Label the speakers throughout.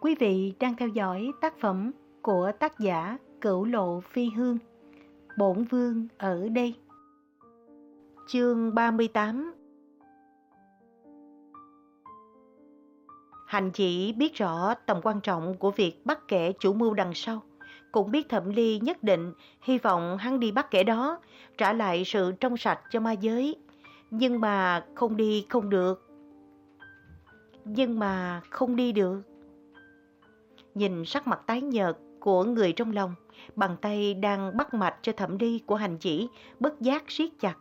Speaker 1: Quý vị đang theo dõi tác phẩm của tác giả Cửu Lộ Phi Hương. Bổn Vương ở đây. Chương 38 Hành chỉ biết rõ tầm quan trọng của việc bắt kẻ chủ mưu đằng sau. Cũng biết thẩm ly nhất định hy vọng hắn đi bắt kẻ đó, trả lại sự trong sạch cho ma giới. Nhưng mà không đi không được. Nhưng mà không đi được. Nhìn sắc mặt tái nhợt của người trong lòng, bàn tay đang bắt mạch cho thẩm đi của hành chỉ, bất giác siết chặt.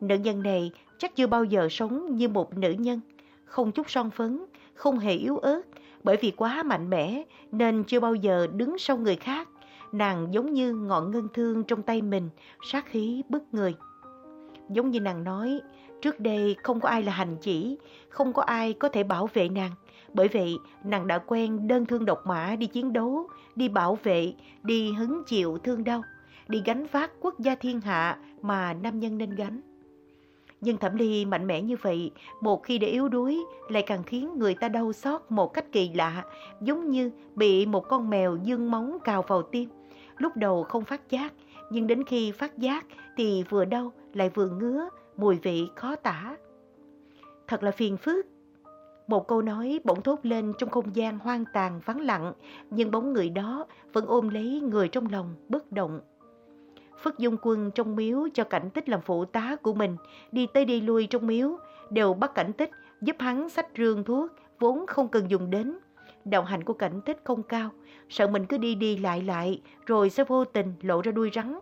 Speaker 1: Nữ nhân này chắc chưa bao giờ sống như một nữ nhân, không chút son phấn, không hề yếu ớt, bởi vì quá mạnh mẽ nên chưa bao giờ đứng sau người khác. Nàng giống như ngọn ngân thương trong tay mình, sát khí bức người. Giống như nàng nói, trước đây không có ai là hành chỉ, không có ai có thể bảo vệ nàng. Bởi vậy, nàng đã quen đơn thương độc mã đi chiến đấu, đi bảo vệ, đi hứng chịu thương đau, đi gánh vác quốc gia thiên hạ mà nam nhân nên gánh. Nhưng Thẩm Ly mạnh mẽ như vậy, một khi để yếu đuối, lại càng khiến người ta đau xót một cách kỳ lạ, giống như bị một con mèo dương móng cào vào tim. Lúc đầu không phát giác, nhưng đến khi phát giác thì vừa đau lại vừa ngứa, mùi vị khó tả. Thật là phiền phức. Một câu nói bỗng thốt lên trong không gian hoang tàn vắng lặng, nhưng bóng người đó vẫn ôm lấy người trong lòng bất động. Phất Dung Quân trong miếu cho cảnh tích làm phụ tá của mình, đi tới đi lui trong miếu, đều bắt cảnh tích giúp hắn sách rương thuốc vốn không cần dùng đến. Đạo hành của cảnh tích không cao, sợ mình cứ đi đi lại lại rồi sẽ vô tình lộ ra đuôi rắn.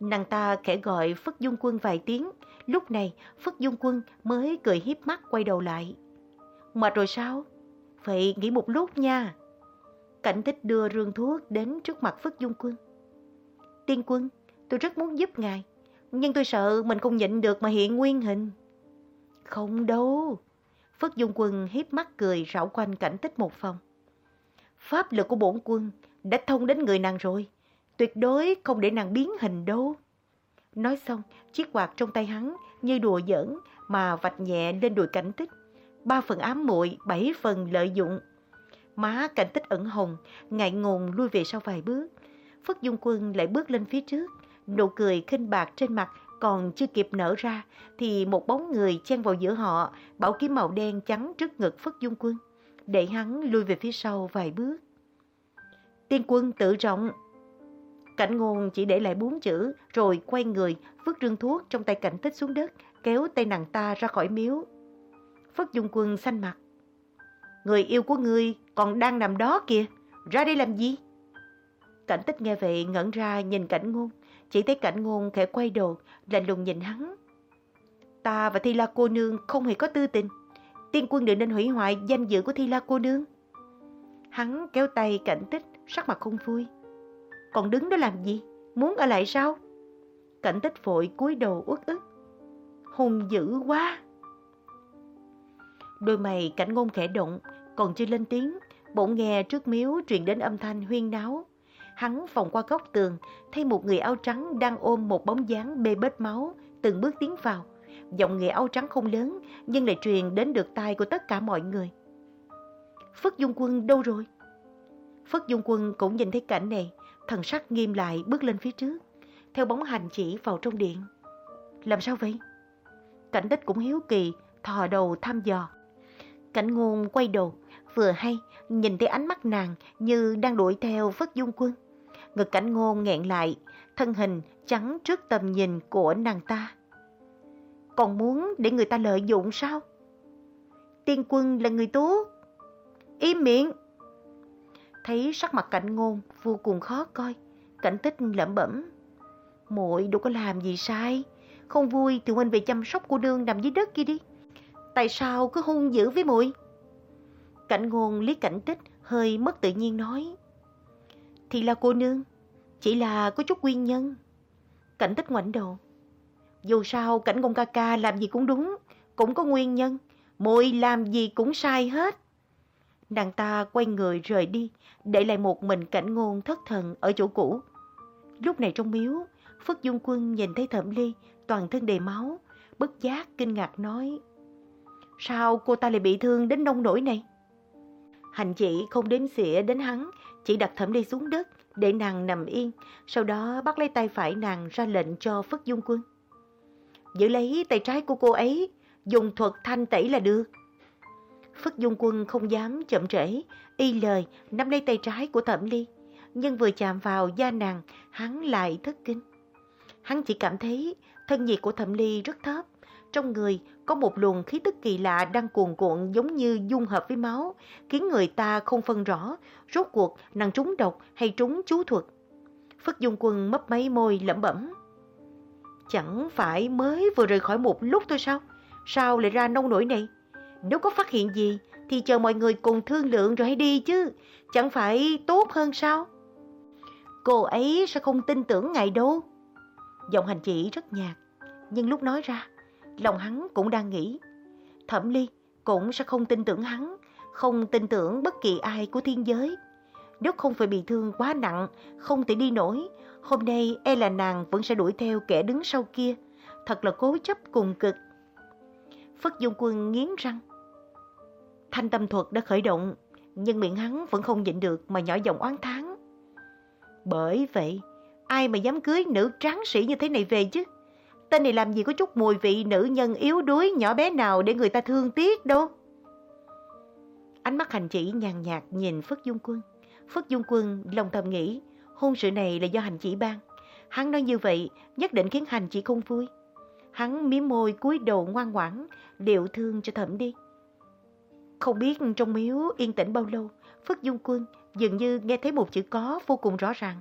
Speaker 1: Nàng ta khẽ gọi Phất Dung Quân vài tiếng, lúc này Phất Dung Quân mới cười hiếp mắt quay đầu lại. Mệt rồi sao? Vậy nghỉ một lúc nha. Cảnh tích đưa rương thuốc đến trước mặt Phất Dung Quân. Tiên quân, tôi rất muốn giúp ngài, nhưng tôi sợ mình không nhịn được mà hiện nguyên hình. Không đâu. Phất Dung Quân hiếp mắt cười rảo quanh cảnh tích một phòng. Pháp lực của bổn quân đã thông đến người nàng rồi, tuyệt đối không để nàng biến hình đâu. Nói xong, chiếc quạt trong tay hắn như đùa giỡn mà vạch nhẹ lên đùi cảnh tích. Ba phần ám muội, bảy phần lợi dụng. Má cảnh tích ẩn hồng, ngại ngùng lui về sau vài bước. Phất Dung Quân lại bước lên phía trước, nụ cười khinh bạc trên mặt còn chưa kịp nở ra thì một bóng người chen vào giữa họ, bảo kiếm màu đen trắng trước ngực Phất Dung Quân, để hắn lui về phía sau vài bước. Tiên quân tự trọng. Cảnh ngôn chỉ để lại bốn chữ rồi quay người vứt rương thuốc trong tay cảnh tích xuống đất, kéo tay nàng ta ra khỏi miếu. Phất Dung Quân xanh mặt. Người yêu của ngươi còn đang nằm đó kìa, ra đây làm gì? Cảnh tích nghe vậy ngẩn ra nhìn cảnh ngôn, chỉ thấy cảnh ngôn khẽ quay đầu, lạnh lùng nhìn hắn. Ta và Thi La cô nương không hề có tư tình. Tiên quân đừng nên hủy hoại danh dự của Thi La cô nương. Hắn kéo tay cảnh tích, sắc mặt không vui. Còn đứng đó làm gì? Muốn ở lại sao? Cảnh tích vội cúi đầu uất ức. Hùng dữ quá! Đôi mày cảnh ngôn khẽ động, còn chưa lên tiếng, bỗng nghe trước miếu truyền đến âm thanh huyên náo. Hắn vòng qua góc tường, thấy một người áo trắng đang ôm một bóng dáng bê bết máu, từng bước tiến vào. Giọng người áo trắng không lớn, nhưng lại truyền đến được tai của tất cả mọi người. Phất Dung Quân đâu rồi? Phất Dung Quân cũng nhìn thấy cảnh này, thần sắc nghiêm lại bước lên phía trước, theo bóng hành chỉ vào trong điện. Làm sao vậy? Cảnh tích cũng hiếu kỳ, thò đầu thăm dò. Cảnh ngôn quay đầu, vừa hay nhìn thấy ánh mắt nàng như đang đuổi theo Phất Dung Quân. Ngực cảnh ngôn nghẹn lại, thân hình trắng trước tầm nhìn của nàng ta. Còn muốn để người ta lợi dụng sao? Tiên quân là người tốt. Im miệng! Thấy sắc mặt cảnh ngôn vô cùng khó coi, cảnh tích lẩm bẩm. muội đâu có làm gì sai, không vui thì huynh về chăm sóc cô nương nằm dưới đất kia đi. Tại sao cứ hung dữ với muội? Cảnh ngôn lý cảnh tích hơi mất tự nhiên nói. Thì là cô nương, chỉ là có chút nguyên nhân. Cảnh tích ngoảnh đầu. Dù sao cảnh ngôn ca ca làm gì cũng đúng, cũng có nguyên nhân. Muội làm gì cũng sai hết. Nàng ta quay người rời đi, để lại một mình cảnh ngôn thất thần ở chỗ cũ. Lúc này trong miếu, Phất Dung Quân nhìn thấy Thẩm Ly toàn thân đầy máu, bất giác kinh ngạc nói. Sao cô ta lại bị thương đến nông nổi này? Hành chỉ không đếm xỉa đến hắn, chỉ đặt Thẩm Ly xuống đất để nàng nằm yên, sau đó bắt lấy tay phải nàng ra lệnh cho Phất Dung Quân. Giữ lấy tay trái của cô ấy, dùng thuật thanh tẩy là được. Phất Dung Quân không dám chậm trễ, y lời nắm lấy tay trái của Thẩm Ly, nhưng vừa chạm vào da nàng, hắn lại thất kinh. Hắn chỉ cảm thấy thân nhiệt của Thẩm Ly rất thấp, trong người có một luồng khí tức kỳ lạ đang cuồn cuộn giống như dung hợp với máu, khiến người ta không phân rõ rốt cuộc nàng trúng độc hay trúng chú thuật. Phất Dung Quân mấp máy môi lẩm bẩm. Chẳng phải mới vừa rời khỏi một lúc thôi sao? Sao lại ra nông nổi này? Nếu có phát hiện gì thì chờ mọi người cùng thương lượng rồi hãy đi chứ. Chẳng phải tốt hơn sao? Cô ấy sẽ không tin tưởng ngài đâu. Giọng hành chỉ rất nhạt, nhưng lúc nói ra, lòng hắn cũng đang nghĩ. Thẩm Ly cũng sẽ không tin tưởng hắn, không tin tưởng bất kỳ ai của thiên giới. Nếu không phải bị thương quá nặng, không thể đi nổi, hôm nay e là nàng vẫn sẽ đuổi theo kẻ đứng sau kia. Thật là cố chấp cùng cực. Phất Dung Quân nghiến răng. Thanh tâm thuật đã khởi động, nhưng miệng hắn vẫn không nhịn được mà nhỏ giọng oán thán. Bởi vậy, ai mà dám cưới nữ tráng sĩ như thế này về chứ? Tên này làm gì có chút mùi vị nữ nhân yếu đuối nhỏ bé nào để người ta thương tiếc đâu. Ánh mắt hành chỉ nhàn nhạt nhìn Phất Dung Quân. Phất Dung Quân lòng thầm nghĩ, hôn sự này là do hành chỉ ban. Hắn nói như vậy, nhất định khiến hành chỉ không vui. Hắn miếm môi cúi đầu ngoan ngoãn, liệu thương cho thẩm đi. Không biết trong miếu yên tĩnh bao lâu, Phất Dung Quân dường như nghe thấy một chữ có vô cùng rõ ràng.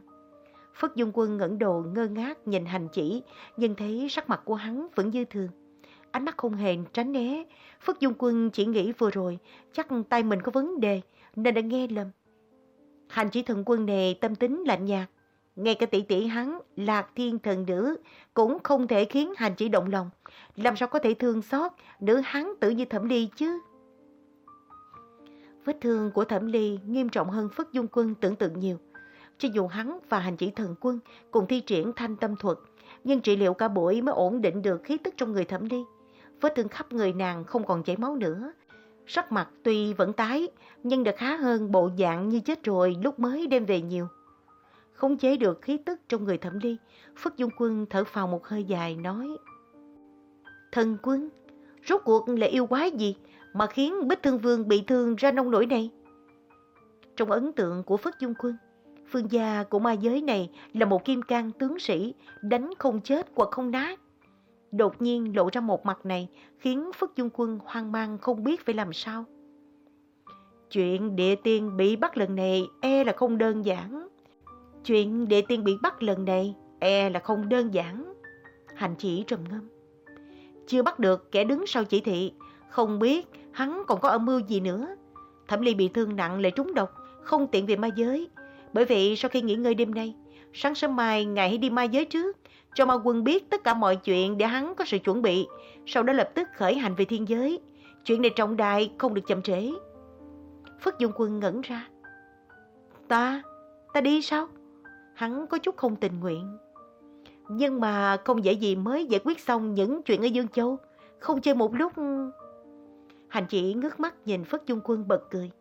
Speaker 1: Phất Dung Quân ngẩng đầu ngơ ngác nhìn hành chỉ, nhưng thấy sắc mặt của hắn vẫn như thường. Ánh mắt không hề tránh né. Phất Dung Quân chỉ nghĩ vừa rồi, chắc tay mình có vấn đề, nên đã nghe lầm. Hành chỉ thần quân này tâm tính lạnh nhạt. Ngay cả tỷ tỷ hắn, lạc thiên thần nữ, cũng không thể khiến hành chỉ động lòng. Làm sao có thể thương xót nữ hắn tự như thẩm ly chứ? Vết thương của thẩm ly nghiêm trọng hơn Phất Dung Quân tưởng tượng nhiều. Cho dù hắn và hành chỉ thần quân cùng thi triển thanh tâm thuật, nhưng trị liệu cả buổi mới ổn định được khí tức trong người thẩm ly. Vết thương khắp người nàng không còn chảy máu nữa. Sắc mặt tuy vẫn tái, nhưng đã khá hơn bộ dạng như chết rồi lúc mới đem về nhiều. Không chế được khí tức trong người thẩm ly, Phất Dung Quân thở phào một hơi dài nói. Thần quân, rốt cuộc là yêu quái gì mà khiến Bích Thương Vương bị thương ra nông nổi này? Trong ấn tượng của Phất Dung Quân, phương gia của ma giới này là một kim cang tướng sĩ, đánh không chết hoặc không nát. Đột nhiên lộ ra một mặt này khiến Phất Dung Quân hoang mang không biết phải làm sao. Chuyện địa tiên bị bắt lần này e là không đơn giản. Chuyện địa tiên bị bắt lần này e là không đơn giản. Hành chỉ trầm ngâm. Chưa bắt được kẻ đứng sau chỉ thị, không biết hắn còn có âm mưu gì nữa. Thẩm Ly bị thương nặng lại trúng độc, không tiện về ma giới. Bởi vậy sau khi nghỉ ngơi đêm nay, sáng sớm mai ngài hãy đi ma giới trước, cho ma quân biết tất cả mọi chuyện để hắn có sự chuẩn bị, sau đó lập tức khởi hành về thiên giới. Chuyện này trọng đại không được chậm trễ. Phất Dung Quân ngẩn ra. Ta, ta đi sao? Hắn có chút không tình nguyện. Nhưng mà không dễ gì mới giải quyết xong những chuyện ở Dương Châu. Không chơi một lúc... Hành chỉ ngước mắt nhìn Phất Dung Quân bật cười.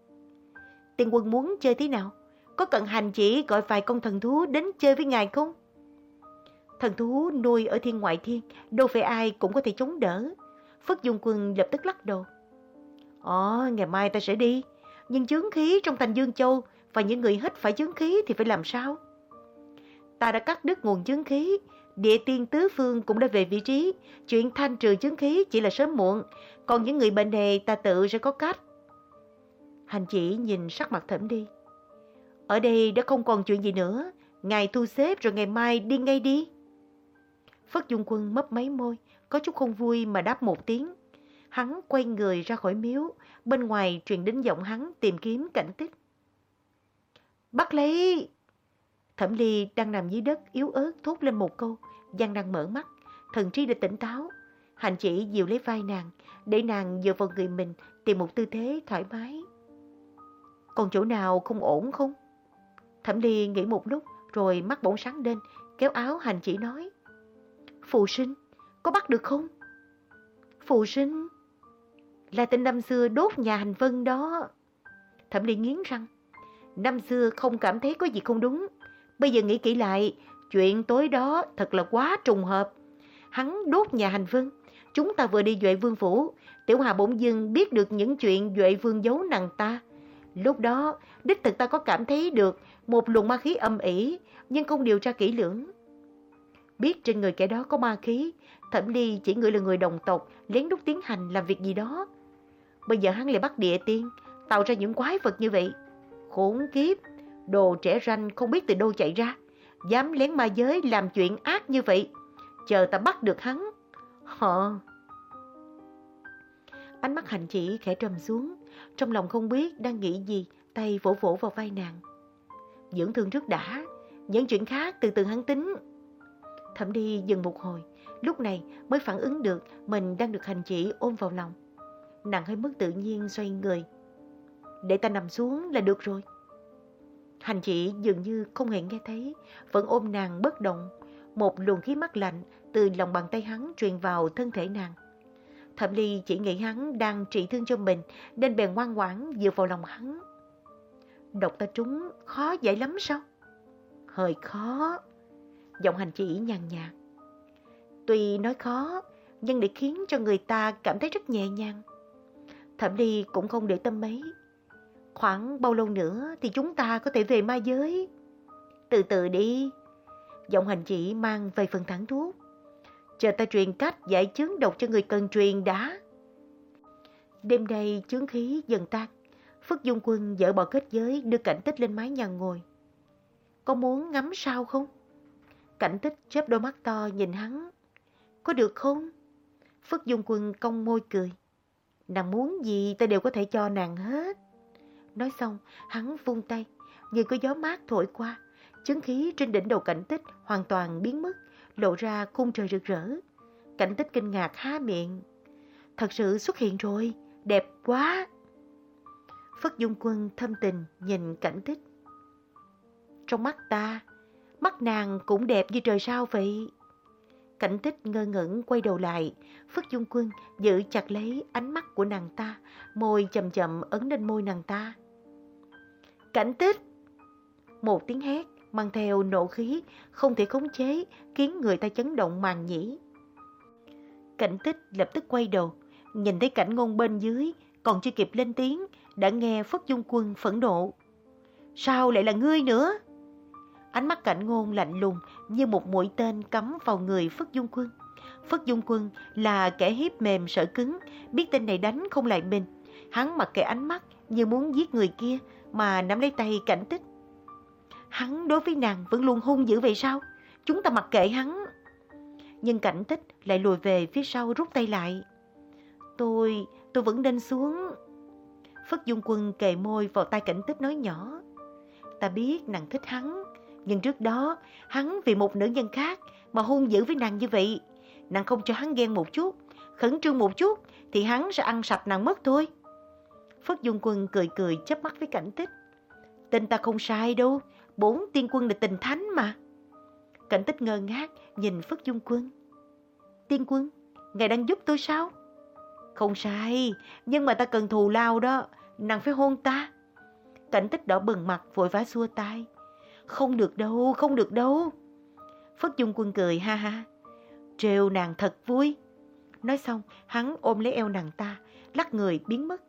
Speaker 1: Tiên quân muốn chơi thế nào? Có cần hành chỉ gọi vài con thần thú đến chơi với ngài không? Thần thú nuôi ở thiên ngoại thiên, đâu phải ai cũng có thể chống đỡ. Phất Dung Quân lập tức lắc đầu. Ồ, ngày mai ta sẽ đi. Nhưng chướng khí trong thành Dương Châu và những người hít phải chướng khí thì phải làm sao? Ta đã cắt đứt nguồn chướng khí, địa tiên tứ phương cũng đã về vị trí. Chuyện thanh trừ chứng khí chỉ là sớm muộn, còn những người bệnh này ta tự sẽ có cách. Hành chỉ nhìn sắc mặt thẩm đi. Ở đây đã không còn chuyện gì nữa, ngài thu xếp rồi ngày mai đi ngay đi. Phất Dung Quân mấp máy môi, có chút không vui mà đáp một tiếng. Hắn quay người ra khỏi miếu, bên ngoài truyền đến giọng hắn tìm kiếm cảnh tích. Bắt lấy! Thẩm Ly đang nằm dưới đất yếu ớt thốt lên một câu, Giang đang mở mắt, thần trí đã tỉnh táo. Hành chỉ dìu lấy vai nàng, để nàng dựa vào người mình tìm một tư thế thoải mái. Còn chỗ nào không ổn không? Thẩm Ly nghĩ một lúc rồi mắt bỗng sáng lên, kéo áo hành chỉ nói. Phụ sinh, có bắt được không? Phụ sinh, là tên năm xưa đốt nhà hành vân đó. Thẩm Ly nghiến răng. Năm xưa không cảm thấy có gì không đúng. Bây giờ nghĩ kỹ lại, chuyện tối đó thật là quá trùng hợp. Hắn đốt nhà hành vương. Chúng ta vừa đi Duệ Vương Phủ. Tiểu Hà bỗng dưng biết được những chuyện Duệ Vương giấu nàng ta. Lúc đó, đích thực ta có cảm thấy được một luồng ma khí âm ỉ, nhưng không điều tra kỹ lưỡng. Biết trên người kẻ đó có ma khí, Thẩm Ly chỉ ngửi là người đồng tộc, lén đút tiến hành làm việc gì đó. Bây giờ hắn lại bắt địa tiên, tạo ra những quái vật như vậy. Khốn kiếp, đồ trẻ ranh không biết từ đâu chạy ra, dám lén ma giới làm chuyện ác như vậy. Chờ ta bắt được hắn. Họ... Ánh mắt hành chỉ khẽ trầm xuống, trong lòng không biết đang nghĩ gì, tay vỗ vỗ vào vai nàng. Dưỡng thương trước đã, những chuyện khác từ từ hắn tính. Thẩm đi dừng một hồi, lúc này mới phản ứng được mình đang được hành chỉ ôm vào lòng. Nàng hơi mất tự nhiên xoay người. Để ta nằm xuống là được rồi. Hành chỉ dường như không hề nghe thấy, vẫn ôm nàng bất động. Một luồng khí mát lạnh từ lòng bàn tay hắn truyền vào thân thể nàng. Thẩm Ly chỉ nghĩ hắn đang trị thương cho mình nên bèn ngoan ngoãn dựa vào lòng hắn. Độc ta trúng khó giải lắm sao? Hơi khó. Giọng hành chỉ nhàn nhạt. Tuy nói khó, nhưng để khiến cho người ta cảm thấy rất nhẹ nhàng. Thẩm Ly cũng không để tâm mấy. Khoảng bao lâu nữa thì chúng ta có thể về ma giới? Từ từ đi. Giọng hành chỉ mang vài phần thẳng thuốc. Chờ ta truyền cách giải chứng độc cho người cần truyền đã. Đêm nay chướng khí dần tan. Phất Dung Quân dỡ bỏ kết giới, đưa cảnh tích lên mái nhà ngồi. Có muốn ngắm sao không? Cảnh tích chớp đôi mắt to nhìn hắn. Có được không? Phất Dung Quân cong môi cười. Nàng muốn gì ta đều có thể cho nàng hết. Nói xong, hắn vung tay, như có gió mát thổi qua. Chứng khí trên đỉnh đầu cảnh tích hoàn toàn biến mất, lộ ra khung trời rực rỡ. Cảnh tích kinh ngạc há miệng. Thật sự xuất hiện rồi, đẹp quá. Phất Dung Quân thâm tình nhìn cảnh tích. Trong mắt ta, mắt nàng cũng đẹp như trời sao vậy. Cảnh tích ngơ ngẩn quay đầu lại, Phất Dung Quân giữ chặt lấy ánh mắt của nàng ta, môi chậm chậm ấn lên môi nàng ta. Cảnh tích! Một tiếng hét mang theo nộ khí, không thể khống chế, khiến người ta chấn động màng nhĩ. Cảnh tích lập tức quay đầu, nhìn thấy cảnh ngôn bên dưới, còn chưa kịp lên tiếng, đã nghe Phất Dung Quân phẫn nộ. Sao lại là ngươi nữa? Ánh mắt cảnh ngôn lạnh lùng như một mũi tên cắm vào người Phất Dung Quân. Phất Dung Quân là kẻ hiếp mềm sợ cứng, biết tên này đánh không lại mình. Hắn mặc kệ ánh mắt như muốn giết người kia mà nắm lấy tay cảnh tích. Hắn đối với nàng vẫn luôn hung dữ vậy sao? Chúng ta mặc kệ hắn. Nhưng cảnh tích lại lùi về phía sau rút tay lại. Tôi, tôi vẫn nên xuống. Phất Dung Quân kề môi vào tay cảnh tích nói nhỏ. Ta biết nàng thích hắn, nhưng trước đó hắn vì một nữ nhân khác mà hung dữ với nàng như vậy. Nàng không cho hắn ghen một chút, khẩn trương một chút thì hắn sẽ ăn sạch nàng mất thôi. Phất Dung Quân cười cười chớp mắt với cảnh tích. tên ta không sai đâu, bốn tiên quân là tình thánh mà. Cảnh tích ngơ ngác nhìn Phất Dung Quân. Tiên quân, ngài đang giúp tôi sao? Không sai, nhưng mà ta cần thù lao đó, nàng phải hôn ta. Cảnh tích đỏ bừng mặt vội vã xua tay. Không được đâu, không được đâu. Phất Dung Quân cười ha ha. Trêu nàng thật vui. Nói xong, hắn ôm lấy eo nàng ta, lắc người biến mất.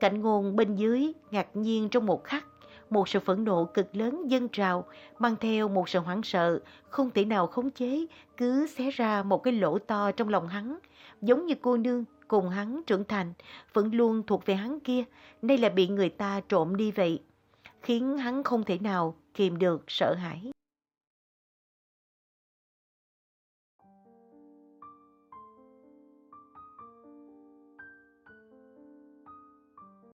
Speaker 1: Cảnh ngôn bên dưới ngạc nhiên trong một khắc, một sự phẫn nộ cực lớn dâng trào, mang theo một sự hoảng sợ, không thể nào khống chế, cứ xé ra một cái lỗ to trong lòng hắn, giống như cô nương cùng hắn trưởng thành, vẫn luôn thuộc về hắn kia, nay là bị người ta trộm đi vậy, khiến hắn không thể nào kìm được sợ hãi.